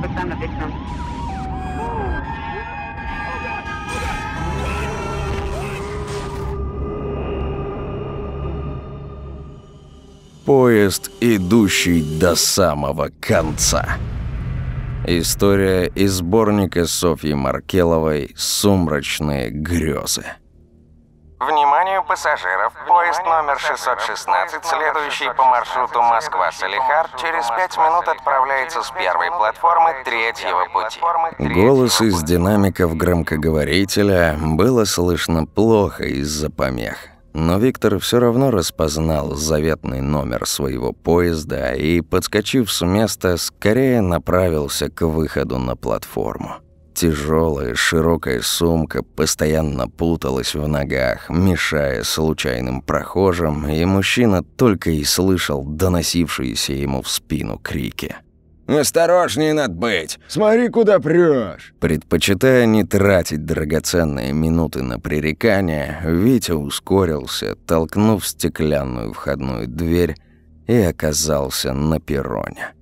down the victim. Поезд, идущий до самого конца. История из сборника Софьи Маркеловой «Сумрачные грезы». Вниманию пассажиров, поезд номер 616, следующий по маршруту Москва-Салихард, через пять минут отправляется с первой платформы третьего пути. Голос из динамиков громкоговорителя было слышно плохо из-за помех. Но Виктор все равно распознал заветный номер своего поезда и, подскочив с места, скорее направился к выходу на платформу. Тяжелая широкая сумка постоянно путалась в ногах, мешая случайным прохожим, и мужчина только и слышал доносившиеся ему в спину крики. «Осторожнее надо быть! Смотри, куда прешь!» Предпочитая не тратить драгоценные минуты на пререкания, Витя ускорился, толкнув стеклянную входную дверь и оказался на перроне.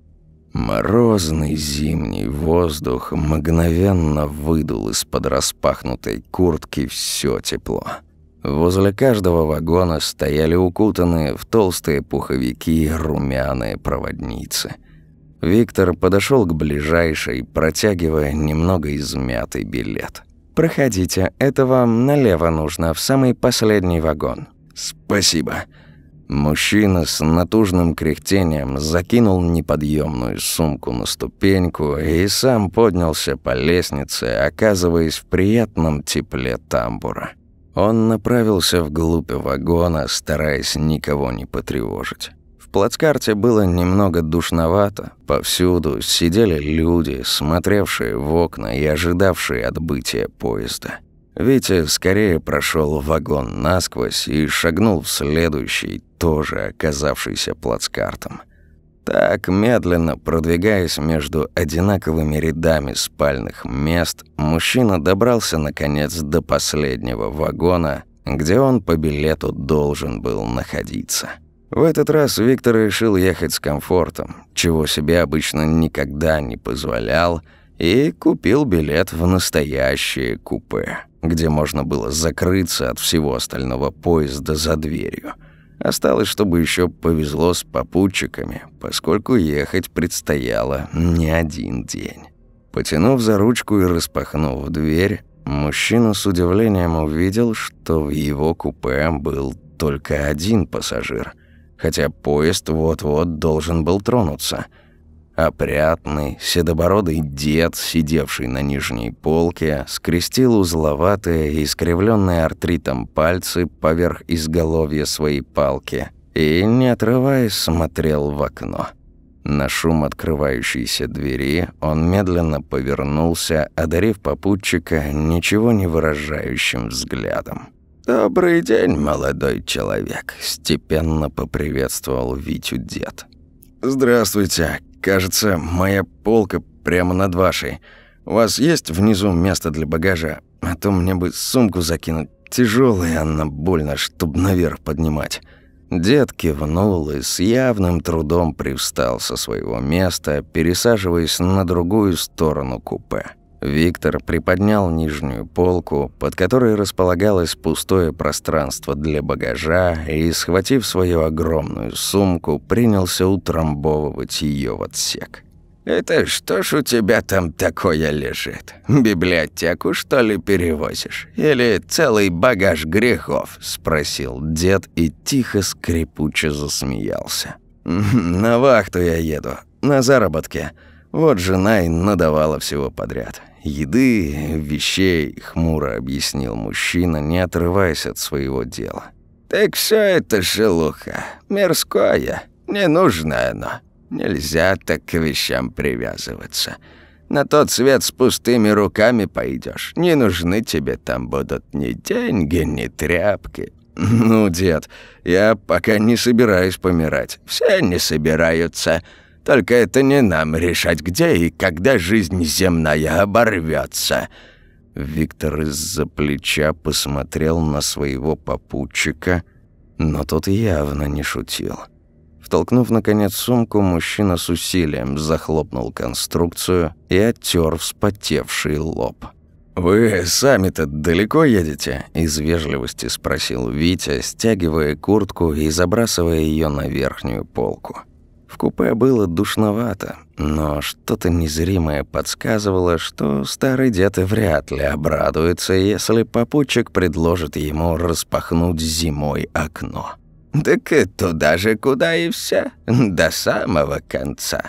Морозный зимний воздух мгновенно выдул из-под распахнутой куртки все тепло. Возле каждого вагона стояли укутанные в толстые пуховики румяные проводницы. Виктор подошел к ближайшей, протягивая немного измятый билет. «Проходите, это вам налево нужно, в самый последний вагон». «Спасибо». Мужчина с натужным кряхтением закинул неподъемную сумку на ступеньку и сам поднялся по лестнице, оказываясь в приятном тепле тамбура. Он направился вглубь вагона, стараясь никого не потревожить. В плацкарте было немного душновато. Повсюду сидели люди, смотревшие в окна и ожидавшие отбытия поезда. Витя скорее прошел вагон насквозь и шагнул в следующий, тоже оказавшийся плацкартом. Так, медленно продвигаясь между одинаковыми рядами спальных мест, мужчина добрался наконец до последнего вагона, где он по билету должен был находиться. В этот раз Виктор решил ехать с комфортом, чего себе обычно никогда не позволял, и купил билет в настоящее купе где можно было закрыться от всего остального поезда за дверью. Осталось, чтобы еще повезло с попутчиками, поскольку ехать предстояло не один день. Потянув за ручку и распахнув дверь, мужчина с удивлением увидел, что в его купе был только один пассажир, хотя поезд вот-вот должен был тронуться – Опрятный, седобородый дед, сидевший на нижней полке, скрестил узловатые, искривленные артритом пальцы поверх изголовья своей палки и, не отрываясь, смотрел в окно. На шум открывающейся двери он медленно повернулся, одарив попутчика ничего не выражающим взглядом. «Добрый день, молодой человек», – степенно поприветствовал Витю дед. «Здравствуйте. Кажется, моя полка прямо над вашей. У вас есть внизу место для багажа? А то мне бы сумку закинуть. Тяжелая она больно, чтобы наверх поднимать». Дед кивнул и с явным трудом привстал со своего места, пересаживаясь на другую сторону купе. Виктор приподнял нижнюю полку, под которой располагалось пустое пространство для багажа, и, схватив свою огромную сумку, принялся утрамбовывать ее в отсек. «Это что ж у тебя там такое лежит? Библиотеку, что ли, перевозишь? Или целый багаж грехов?» – спросил дед и тихо скрипуче засмеялся. «На вахту я еду, на заработке. Вот жена и надавала всего подряд еды, вещей», — хмуро объяснил мужчина, не отрываясь от своего дела. «Так все это шелуха, мирское, не нужно оно. Нельзя так к вещам привязываться. На тот свет с пустыми руками пойдешь. Не нужны тебе там будут ни деньги, ни тряпки». «Ну, дед, я пока не собираюсь помирать». «Все не собираются». Только это не нам решать, где и когда жизнь земная оборвется. Виктор из-за плеча посмотрел на своего попутчика, но тот явно не шутил. В Толкнув, наконец, сумку, мужчина с усилием захлопнул конструкцию и оттер вспотевший лоб. «Вы сами-то далеко едете?» – из вежливости спросил Витя, стягивая куртку и забрасывая ее на верхнюю полку. В купе было душновато, но что-то незримое подсказывало, что старый дед вряд ли обрадуется, если попутчик предложит ему распахнуть зимой окно. «Так туда же, куда и все, до самого конца».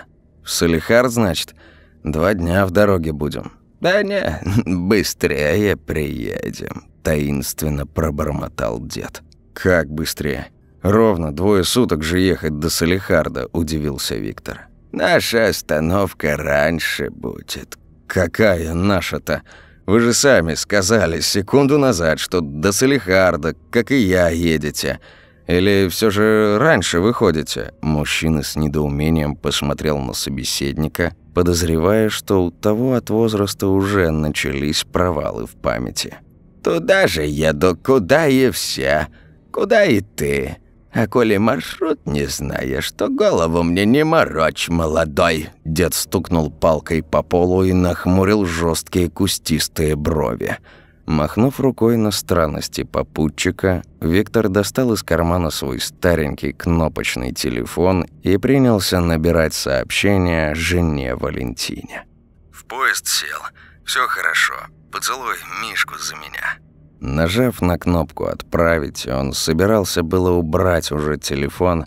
«В Салихар, значит? Два дня в дороге будем». «Да не, быстрее приедем», — таинственно пробормотал дед. «Как быстрее? Ровно двое суток же ехать до Салихарда», — удивился Виктор. «Наша остановка раньше будет». «Какая наша-то? Вы же сами сказали секунду назад, что до Салихарда, как и я, едете». Или все же раньше выходите?» Мужчина с недоумением посмотрел на собеседника, подозревая, что у того от возраста уже начались провалы в памяти. «Туда же еду, куда и все, куда и ты. А коли маршрут не знаешь, то голову мне не морочь, молодой!» Дед стукнул палкой по полу и нахмурил жесткие кустистые брови. Махнув рукой на странности попутчика, Виктор достал из кармана свой старенький кнопочный телефон и принялся набирать сообщение жене Валентине. «В поезд сел. Все хорошо. Поцелуй Мишку за меня». Нажав на кнопку «Отправить», он собирался было убрать уже телефон,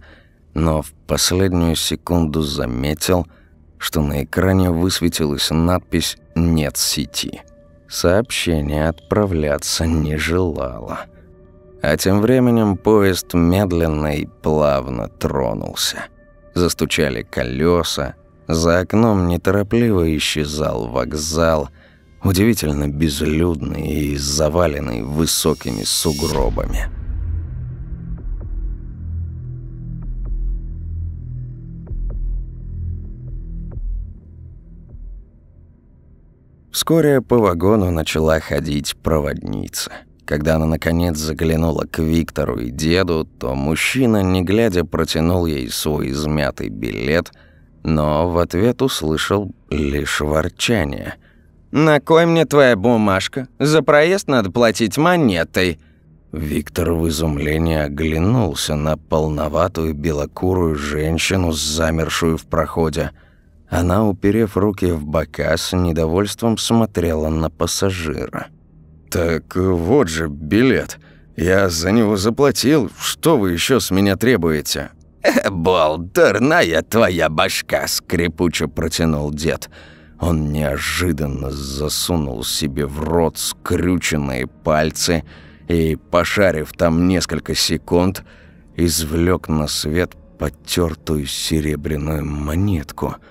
но в последнюю секунду заметил, что на экране высветилась надпись «Нет сети». Сообщение отправляться не желало. А тем временем поезд медленно и плавно тронулся. Застучали колеса, за окном неторопливо исчезал вокзал, удивительно безлюдный и заваленный высокими сугробами. Вскоре по вагону начала ходить проводница. Когда она наконец заглянула к Виктору и деду, то мужчина, не глядя, протянул ей свой измятый билет, но в ответ услышал лишь ворчание. «На кой мне твоя бумажка? За проезд надо платить монетой». Виктор в изумлении оглянулся на полноватую белокурую женщину, замершую в проходе – она, уперев руки в бока, с недовольством смотрела на пассажира. «Так вот же билет. Я за него заплатил. Что вы еще с меня требуете?» «Бол, дурная твоя башка!» – скрипуче протянул дед. Он неожиданно засунул себе в рот скрюченные пальцы и, пошарив там несколько секунд, извлек на свет потертую серебряную монетку –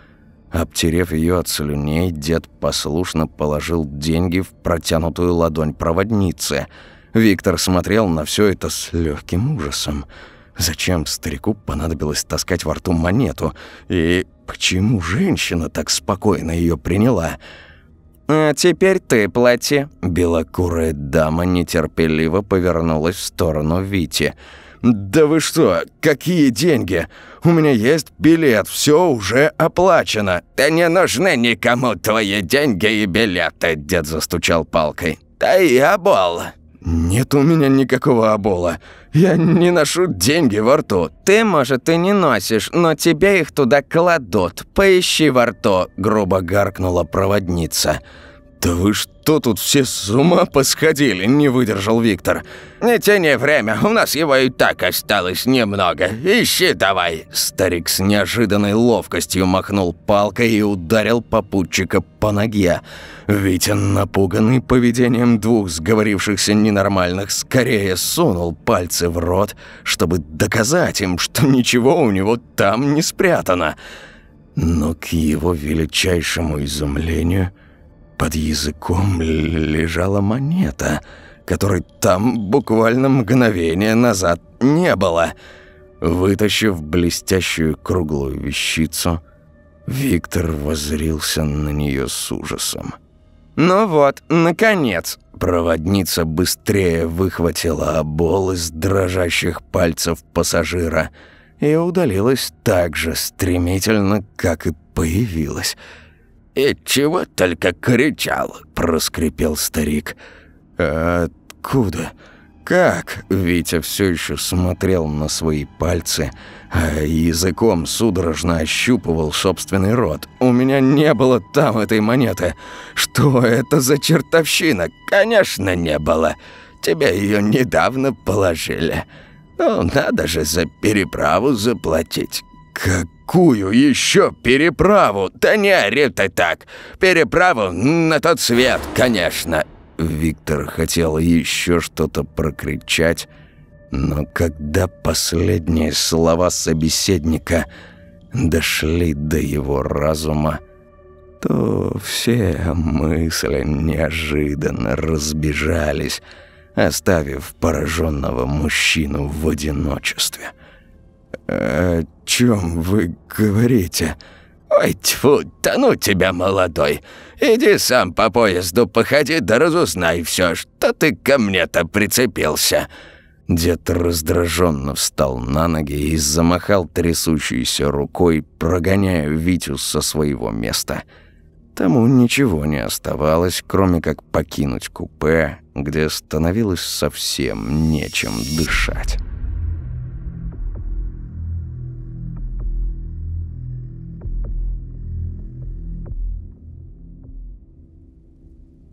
Обтерев ее от слюней, дед послушно положил деньги в протянутую ладонь проводницы. Виктор смотрел на все это с легким ужасом. Зачем старику понадобилось таскать во рту монету? И почему женщина так спокойно ее приняла? «А теперь ты плати». Белокурая дама нетерпеливо повернулась в сторону Вити – «Да вы что? Какие деньги? У меня есть билет, все уже оплачено». «Да не нужны никому твои деньги и билеты», — дед застучал палкой. «Да и обол». «Нет у меня никакого обола. Я не ношу деньги во рту». «Ты, может, и не носишь, но тебе их туда кладут. Поищи во рту», — грубо гаркнула проводница. «Да вы что тут все с ума посходили?» – не выдержал Виктор. «Не тяни время, у нас его и так осталось немного. Ищи давай!» Старик с неожиданной ловкостью махнул палкой и ударил попутчика по ноге. Витя, напуганный поведением двух сговорившихся ненормальных, скорее сунул пальцы в рот, чтобы доказать им, что ничего у него там не спрятано. Но к его величайшему изумлению – под языком лежала монета, которой там буквально мгновение назад не было. Вытащив блестящую круглую вещицу, Виктор возрился на нее с ужасом. «Ну вот, наконец!» Проводница быстрее выхватила обол из дрожащих пальцев пассажира и удалилась так же стремительно, как и появилась. «И чего только кричал?» – проскрипел старик. «Откуда? Как?» Витя все еще смотрел на свои пальцы, а языком судорожно ощупывал собственный рот. «У меня не было там этой монеты. Что это за чертовщина?» «Конечно, не было. Тебе ее недавно положили. Ну, надо же за переправу заплатить». «Какую еще переправу? Да не ори ты так. Переправу на тот свет, конечно». Виктор хотел еще что-то прокричать, но когда последние слова собеседника дошли до его разума, то все мысли неожиданно разбежались, оставив пораженного мужчину в одиночестве. «О чем вы говорите?» «Ой, тьфу, да ну тебя, молодой! Иди сам по поезду походи да разузнай все, что ты ко мне-то прицепился!» Дед раздраженно встал на ноги и замахал трясущейся рукой, прогоняя Витю со своего места. Тому ничего не оставалось, кроме как покинуть купе, где становилось совсем нечем дышать.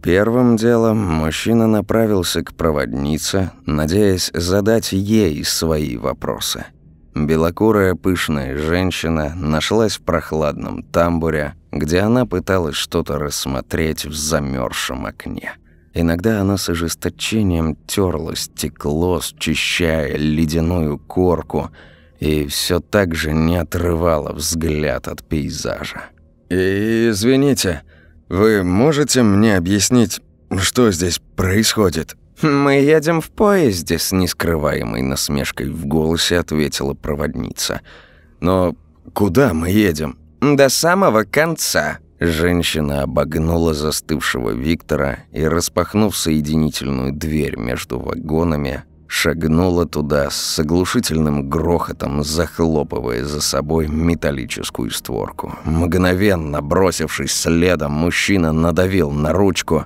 Первым делом мужчина направился к проводнице, надеясь задать ей свои вопросы. Белокурая пышная женщина нашлась в прохладном тамбуре, где она пыталась что-то рассмотреть в замерзшем окне. Иногда она с ожесточением терла стекло, счищая ледяную корку, и все так же не отрывала взгляд от пейзажа. «Извините», «Вы можете мне объяснить, что здесь происходит?» «Мы едем в поезде», — с нескрываемой насмешкой в голосе ответила проводница. «Но куда мы едем?» «До самого конца». Женщина обогнула застывшего Виктора и, распахнув соединительную дверь между вагонами, шагнула туда с оглушительным грохотом, захлопывая за собой металлическую створку. Мгновенно бросившись следом, мужчина надавил на ручку,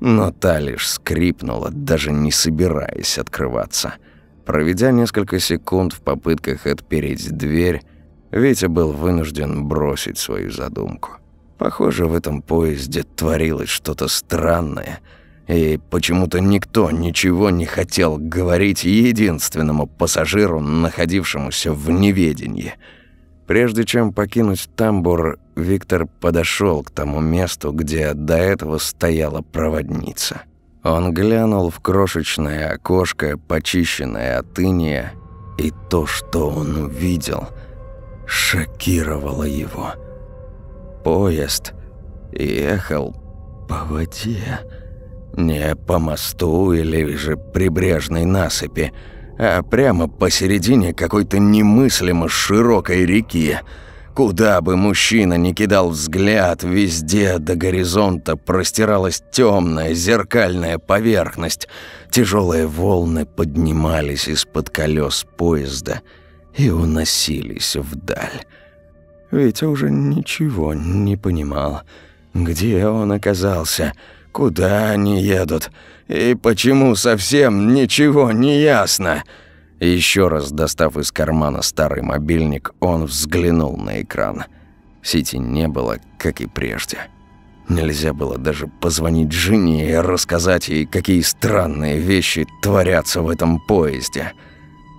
но та лишь скрипнула, даже не собираясь открываться. Проведя несколько секунд в попытках отпереть дверь, Витя был вынужден бросить свою задумку. Похоже, в этом поезде творилось что-то странное – и почему-то никто ничего не хотел говорить единственному пассажиру, находившемуся в неведении. Прежде чем покинуть тамбур, Виктор подошел к тому месту, где до этого стояла проводница. Он глянул в крошечное окошко, почищенное от иния, и то, что он увидел, шокировало его. Поезд ехал по воде. Не по мосту или же прибрежной насыпи, а прямо посередине какой-то немыслимо широкой реки. Куда бы мужчина ни кидал взгляд, везде до горизонта простиралась темная зеркальная поверхность. Тяжелые волны поднимались из-под колес поезда и уносились вдаль. Ведь уже ничего не понимал. Где он оказался? Куда они едут? И почему совсем ничего не ясно?» Еще раз достав из кармана старый мобильник, он взглянул на экран. Сети не было, как и прежде. Нельзя было даже позвонить жене и рассказать ей, какие странные вещи творятся в этом поезде.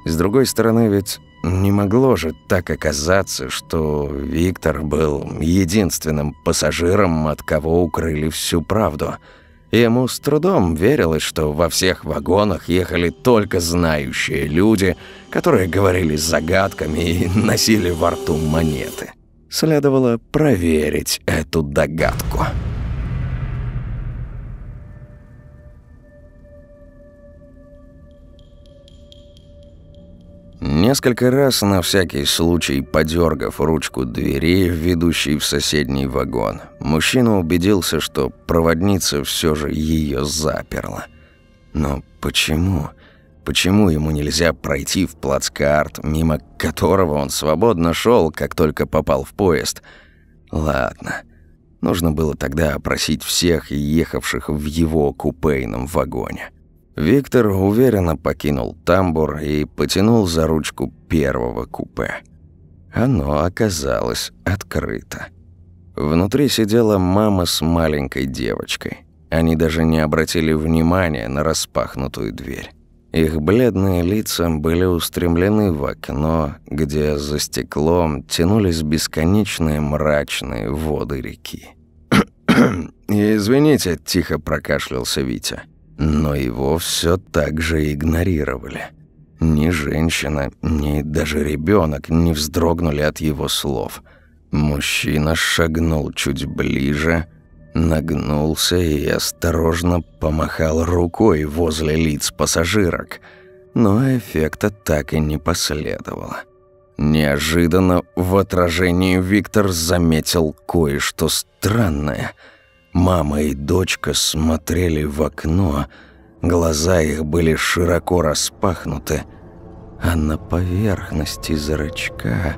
С другой стороны, ведь не могло же так оказаться, что Виктор был единственным пассажиром, от кого укрыли всю правду. Ему с трудом верилось, что во всех вагонах ехали только знающие люди, которые говорили загадками и носили во рту монеты. Следовало проверить эту догадку. Несколько раз на всякий случай подергав ручку двери, ведущей в соседний вагон, мужчина убедился, что проводница все же ее заперла. Но почему? Почему ему нельзя пройти в плацкарт, мимо которого он свободно шел, как только попал в поезд? Ладно. Нужно было тогда опросить всех ехавших в его купейном вагоне. Виктор уверенно покинул тамбур и потянул за ручку первого купе. Оно оказалось открыто. Внутри сидела мама с маленькой девочкой. Они даже не обратили внимания на распахнутую дверь. Их бледные лица были устремлены в окно, где за стеклом тянулись бесконечные мрачные воды реки. «Извините», – тихо прокашлялся Витя. Но его все так же игнорировали. Ни женщина, ни даже ребенок не вздрогнули от его слов. Мужчина шагнул чуть ближе, нагнулся и осторожно помахал рукой возле лиц пассажирок, но эффекта так и не последовало. Неожиданно в отражении Виктор заметил кое-что странное. Мама и дочка смотрели в окно, глаза их были широко распахнуты, а на поверхности зрачка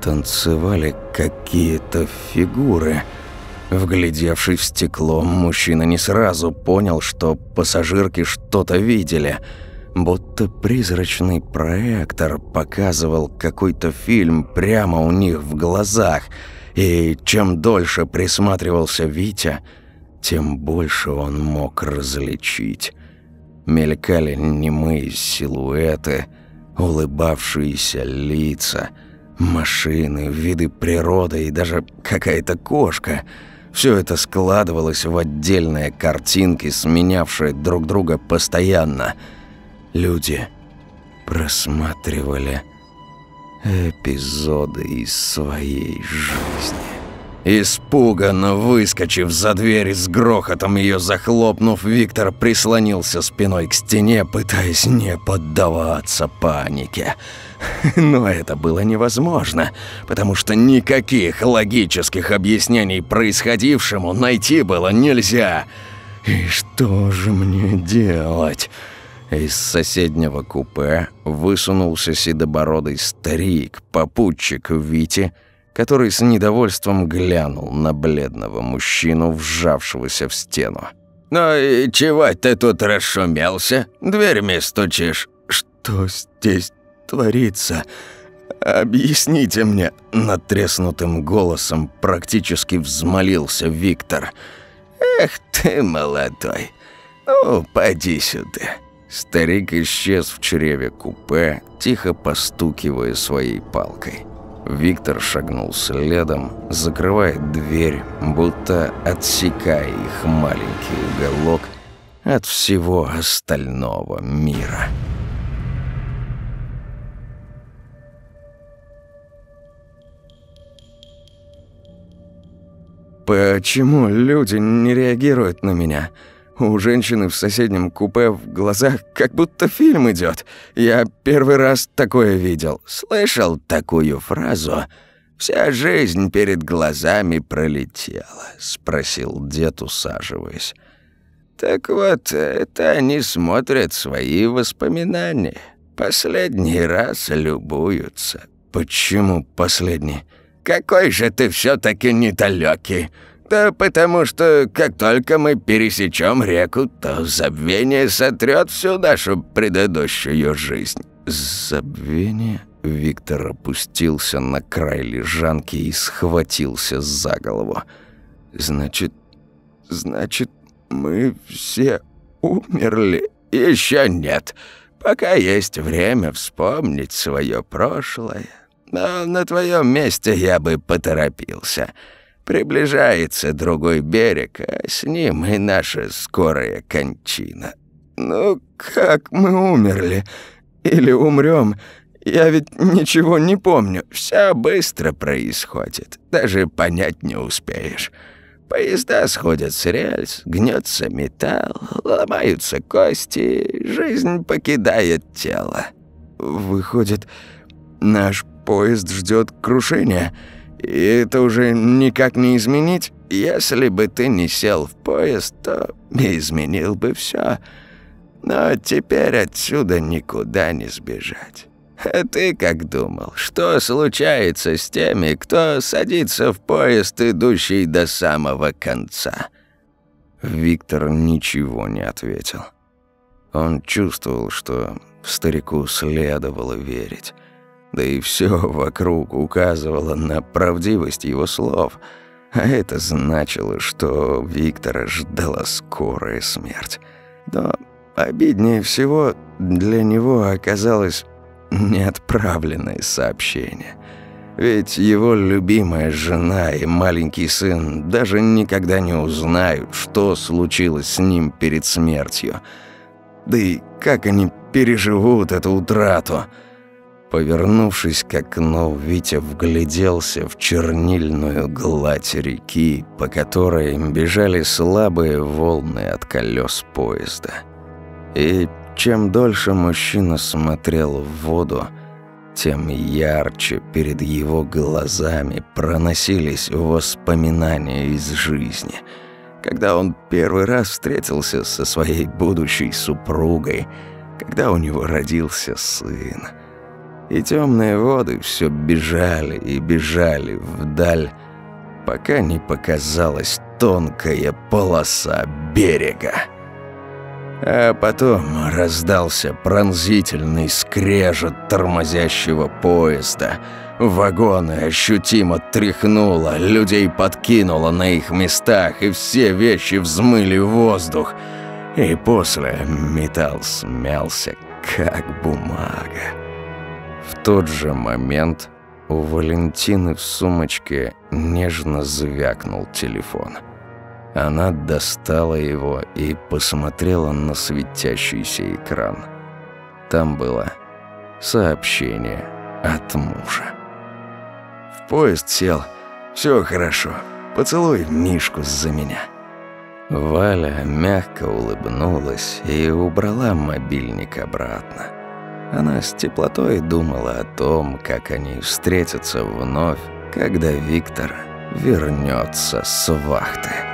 танцевали какие-то фигуры – Вглядевшись в стекло, мужчина не сразу понял, что пассажирки что-то видели. Будто призрачный проектор показывал какой-то фильм прямо у них в глазах. И чем дольше присматривался Витя, тем больше он мог различить. Мелькали немые силуэты, улыбавшиеся лица, машины, виды природы и даже какая-то кошка – все это складывалось в отдельные картинки, сменявшие друг друга постоянно. Люди просматривали эпизоды из своей жизни. Испуганно выскочив за дверь с грохотом ее захлопнув, Виктор прислонился спиной к стене, пытаясь не поддаваться панике. Но это было невозможно, потому что никаких логических объяснений происходившему найти было нельзя. И что же мне делать? Из соседнего купе высунулся седобородый старик, попутчик Вити, который с недовольством глянул на бледного мужчину, вжавшегося в стену. «Ну и чего ты тут расшумелся? Дверьми стучишь?» «Что здесь творится? Объясните мне!» Натреснутым голосом практически взмолился Виктор. «Эх ты, молодой! Поди сюда!» Старик исчез в чреве купе, тихо постукивая своей палкой. Виктор шагнул следом, закрывая дверь, будто отсекая их маленький уголок от всего остального мира. «Почему люди не реагируют на меня?» У женщины в соседнем купе в глазах как будто фильм идет. Я первый раз такое видел. Слышал такую фразу? «Вся жизнь перед глазами пролетела», — спросил дед, усаживаясь. «Так вот, это они смотрят свои воспоминания. Последний раз любуются». «Почему последний?» «Какой же ты все таки недалёкий!» Да потому что как только мы пересечем реку, то забвение сотрет всю нашу предыдущую жизнь». «Забвение?» Виктор опустился на край лежанки и схватился за голову. «Значит, значит, мы все умерли?» «Еще нет. Пока есть время вспомнить свое прошлое. Но на твоем месте я бы поторопился». Приближается другой берег, а с ним и наша скорая кончина. Ну, как мы умерли? Или умрем? Я ведь ничего не помню. Все быстро происходит, даже понять не успеешь. Поезда сходят с рельс, гнется металл, ломаются кости, жизнь покидает тело. Выходит, наш поезд ждет крушения — и это уже никак не изменить? Если бы ты не сел в поезд, то изменил бы все. Но теперь отсюда никуда не сбежать. А ты как думал, что случается с теми, кто садится в поезд, идущий до самого конца?» Виктор ничего не ответил. Он чувствовал, что старику следовало верить. Да и все вокруг указывало на правдивость его слов. А это значило, что Виктора ждала скорая смерть. Но обиднее всего для него оказалось неотправленное сообщение. Ведь его любимая жена и маленький сын даже никогда не узнают, что случилось с ним перед смертью. Да и как они переживут эту утрату? Повернувшись к окну, Витя вгляделся в чернильную гладь реки, по которой бежали слабые волны от колес поезда. И чем дольше мужчина смотрел в воду, тем ярче перед его глазами проносились воспоминания из жизни. Когда он первый раз встретился со своей будущей супругой, когда у него родился сын. И темные воды все бежали и бежали вдаль, пока не показалась тонкая полоса берега. А потом раздался пронзительный скрежет тормозящего поезда. Вагоны ощутимо тряхнуло, людей подкинуло на их местах, и все вещи взмыли в воздух. И после металл смялся, как бумага. В тот же момент у Валентины в сумочке нежно звякнул телефон – она достала его и посмотрела на светящийся экран. Там было сообщение от мужа. «В поезд сел. Все хорошо. Поцелуй Мишку за меня». Валя мягко улыбнулась и убрала мобильник обратно. Она с теплотой думала о том, как они встретятся вновь, когда Виктор вернется с вахты.